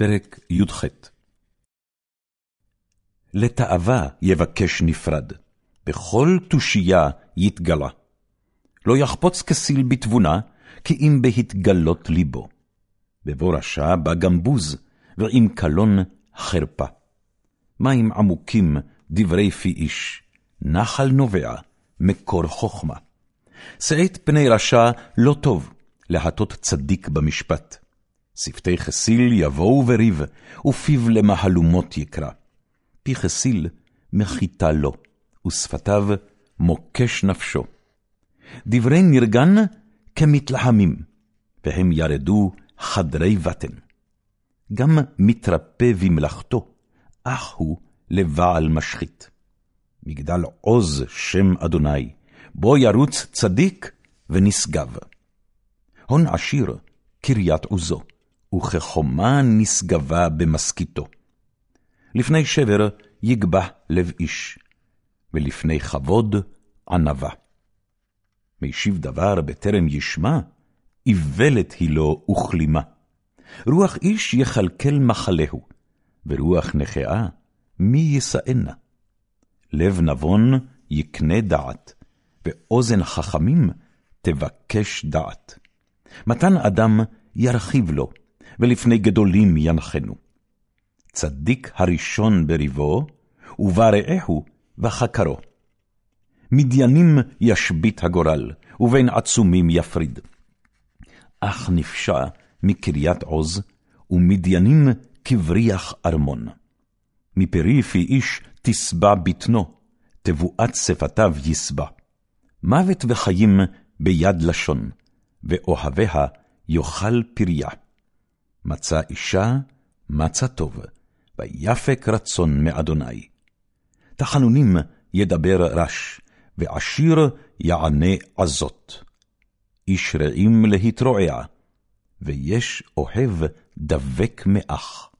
פרק י"ח לתאווה יבקש נפרד, בכל תושייה יתגלה. לא יחפוץ כסיל בתבונה, כי אם בהתגלות ליבו. בבוא רשע בא גמבוז, ועם קלון חרפה. מים עמוקים דברי פי איש, נחל נובע, מקור חכמה. שאת פני רשע לא טוב, להטות צדיק במשפט. שפתי חסיל יבואו בריב, ופיו למהלומות יקרא. פי חסיל מחיתה לו, ושפתיו מוקש נפשו. דברי נרגן כמתלהמים, והם ירדו חדרי בטן. גם מתרפא במלאכתו, אך הוא לבעל משחית. מגדל עוז שם אדוני, בו ירוץ צדיק ונשגב. הון עשיר, קריית עוזו, וכחומה נשגבה במסכיתו. לפני שבר יגבה לב איש, ולפני כבוד ענווה. מישיב דבר בטרם ישמע, איוולת היא לו וכלימה. רוח איש יכלכל מחלהו, ורוח נכאה מי ישאנה. לב נבון יקנה דעת, ואוזן חכמים תבקש דעת. מתן אדם ירחיב לו, ולפני גדולים ינחנו. צדיק הראשון בריבו, וברעהו וחקרו. מדיינים ישבית הגורל, ובין עצומים יפריד. אך נפשע מקריית עוז, ומדיינים כבריח ארמון. מפרי פי איש תשבע בטנו, תבואת שפתיו ישבע. מוות וחיים ביד לשון, ואוהביה יאכל פריה. מצא אישה, מצא טוב, ויפק רצון מאדוני. תחנונים ידבר רש, ועשיר יענה עזות. איש רעים להתרועע, ויש אוהב דבק מאח.